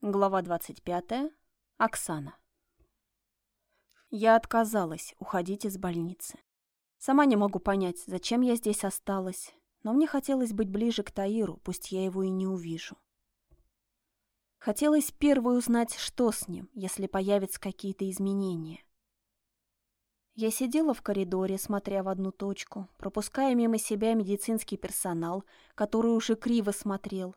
Глава 25. Оксана. Я отказалась уходить из больницы. Сама не могу понять, зачем я здесь осталась, но мне хотелось быть ближе к Таиру, пусть я его и не увижу. Хотелось первой узнать, что с ним, если появятся какие-то изменения. Я сидела в коридоре, смотря в одну точку, пропуская мимо себя медицинский персонал, который уже криво смотрел.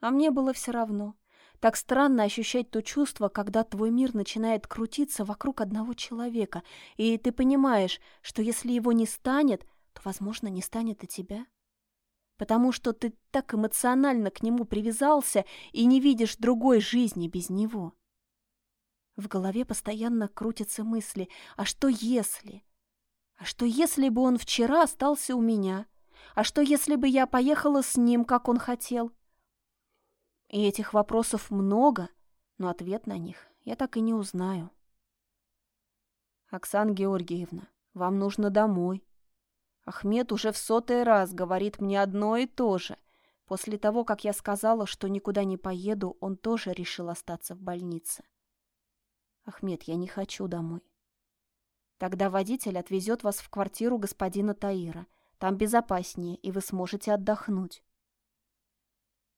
А мне было все равно. Так странно ощущать то чувство, когда твой мир начинает крутиться вокруг одного человека, и ты понимаешь, что если его не станет, то, возможно, не станет и тебя. Потому что ты так эмоционально к нему привязался и не видишь другой жизни без него. В голове постоянно крутятся мысли «А что если?» А что если бы он вчера остался у меня? А что если бы я поехала с ним, как он хотел? И этих вопросов много, но ответ на них я так и не узнаю. Оксана Георгиевна, вам нужно домой. Ахмед уже в сотый раз говорит мне одно и то же. После того, как я сказала, что никуда не поеду, он тоже решил остаться в больнице. Ахмед, я не хочу домой. Тогда водитель отвезет вас в квартиру господина Таира. Там безопаснее, и вы сможете отдохнуть.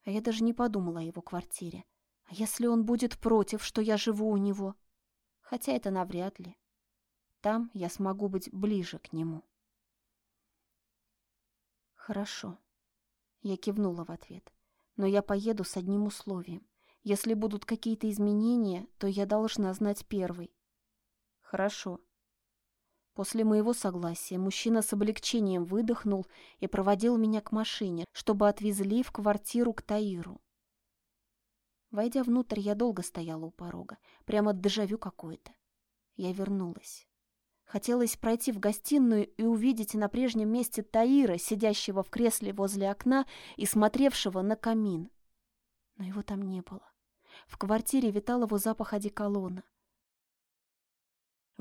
А я даже не подумала о его квартире. А если он будет против, что я живу у него? Хотя это навряд ли. Там я смогу быть ближе к нему. Хорошо. Я кивнула в ответ. Но я поеду с одним условием. Если будут какие-то изменения, то я должна знать первый. Хорошо. После моего согласия мужчина с облегчением выдохнул и проводил меня к машине, чтобы отвезли в квартиру к Таиру. Войдя внутрь, я долго стояла у порога, прямо дежавю какое-то. Я вернулась. Хотелось пройти в гостиную и увидеть на прежнем месте Таира, сидящего в кресле возле окна и смотревшего на камин. Но его там не было. В квартире витал его запах одеколона.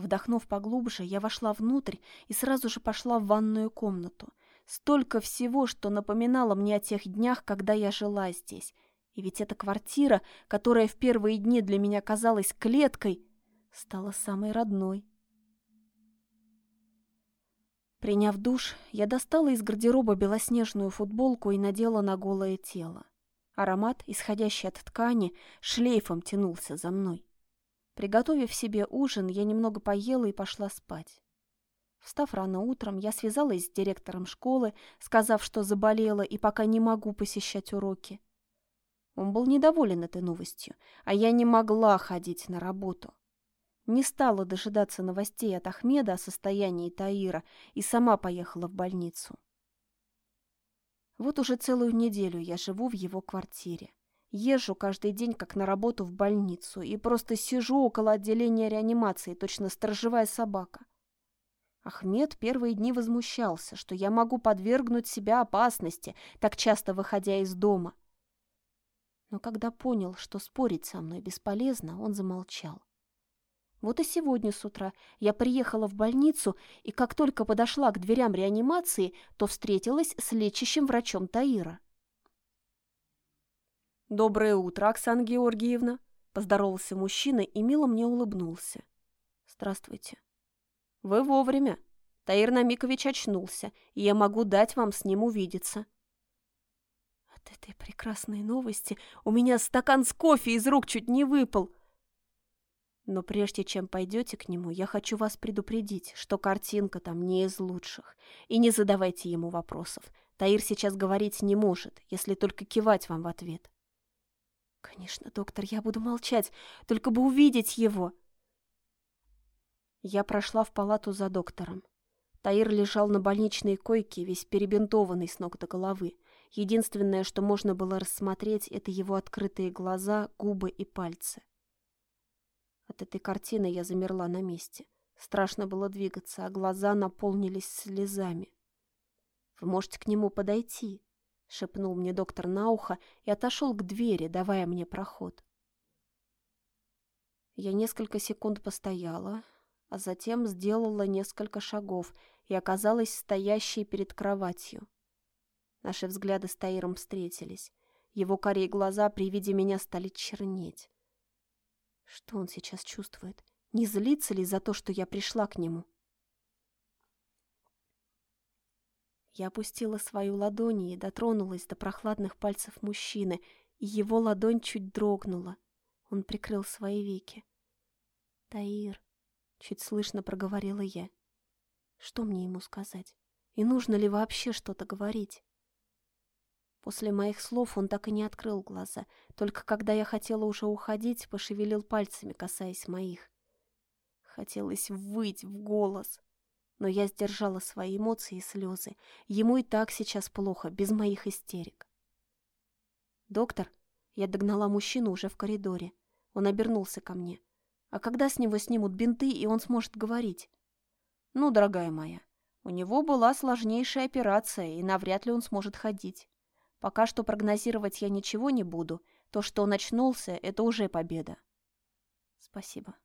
Вдохнув поглубже, я вошла внутрь и сразу же пошла в ванную комнату. Столько всего, что напоминало мне о тех днях, когда я жила здесь. И ведь эта квартира, которая в первые дни для меня казалась клеткой, стала самой родной. Приняв душ, я достала из гардероба белоснежную футболку и надела на голое тело. Аромат, исходящий от ткани, шлейфом тянулся за мной. Приготовив себе ужин, я немного поела и пошла спать. Встав рано утром, я связалась с директором школы, сказав, что заболела и пока не могу посещать уроки. Он был недоволен этой новостью, а я не могла ходить на работу. Не стала дожидаться новостей от Ахмеда о состоянии Таира и сама поехала в больницу. Вот уже целую неделю я живу в его квартире. Езжу каждый день, как на работу в больницу, и просто сижу около отделения реанимации, точно сторожевая собака. Ахмед первые дни возмущался, что я могу подвергнуть себя опасности, так часто выходя из дома. Но когда понял, что спорить со мной бесполезно, он замолчал. Вот и сегодня с утра я приехала в больницу, и как только подошла к дверям реанимации, то встретилась с лечащим врачом Таира. «Доброе утро, Оксана Георгиевна!» – поздоровался мужчина и мило мне улыбнулся. «Здравствуйте». «Вы вовремя. Таир Намикович очнулся, и я могу дать вам с ним увидеться». От этой прекрасной новости у меня стакан с кофе из рук чуть не выпал. Но прежде чем пойдете к нему, я хочу вас предупредить, что картинка там не из лучших. И не задавайте ему вопросов. Таир сейчас говорить не может, если только кивать вам в ответ. Конечно, доктор, я буду молчать, только бы увидеть его. Я прошла в палату за доктором. Таир лежал на больничной койке, весь перебинтованный с ног до головы. Единственное, что можно было рассмотреть, это его открытые глаза, губы и пальцы. От этой картины я замерла на месте. Страшно было двигаться, а глаза наполнились слезами. «Вы можете к нему подойти», — шепнул мне доктор на ухо и отошел к двери, давая мне проход. Я несколько секунд постояла, а затем сделала несколько шагов и оказалась стоящей перед кроватью. Наши взгляды с Таиром встретились. Его карие глаза при виде меня стали чернеть. Что он сейчас чувствует? Не злится ли за то, что я пришла к нему? Я опустила свою ладонь и дотронулась до прохладных пальцев мужчины, и его ладонь чуть дрогнула. Он прикрыл свои веки. «Таир», — чуть слышно проговорила я. «Что мне ему сказать? И нужно ли вообще что-то говорить?» После моих слов он так и не открыл глаза, только когда я хотела уже уходить, пошевелил пальцами, касаясь моих. Хотелось выть в голос, но я сдержала свои эмоции и слезы. Ему и так сейчас плохо, без моих истерик. «Доктор?» Я догнала мужчину уже в коридоре. Он обернулся ко мне. «А когда с него снимут бинты, и он сможет говорить?» «Ну, дорогая моя, у него была сложнейшая операция, и навряд ли он сможет ходить. Пока что прогнозировать я ничего не буду. То, что он очнулся, это уже победа. Спасибо.